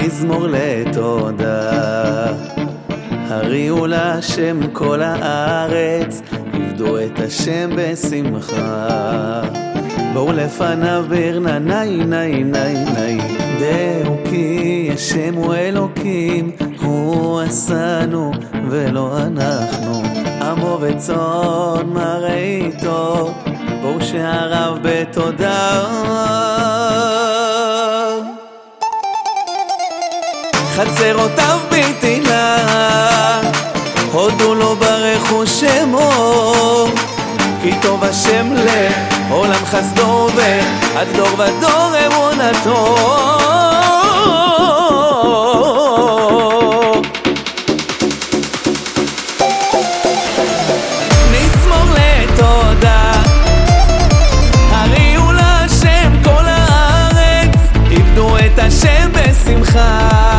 מזמור לתודה. הריעו להשם כל הארץ, עבדו את השם בשמחה. בואו לפניו ברנה נאי נאי נאי דעו כי השם הוא אלוקים הוא עשנו ולא אנחנו עמו וצאן מרעיתו בואו שעריו בתודה חצרותיו בטילה, הודו לו ברכו שמו, כי טוב השם לעולם חסדו ועד דור ודור אמונתו. השם בשמחה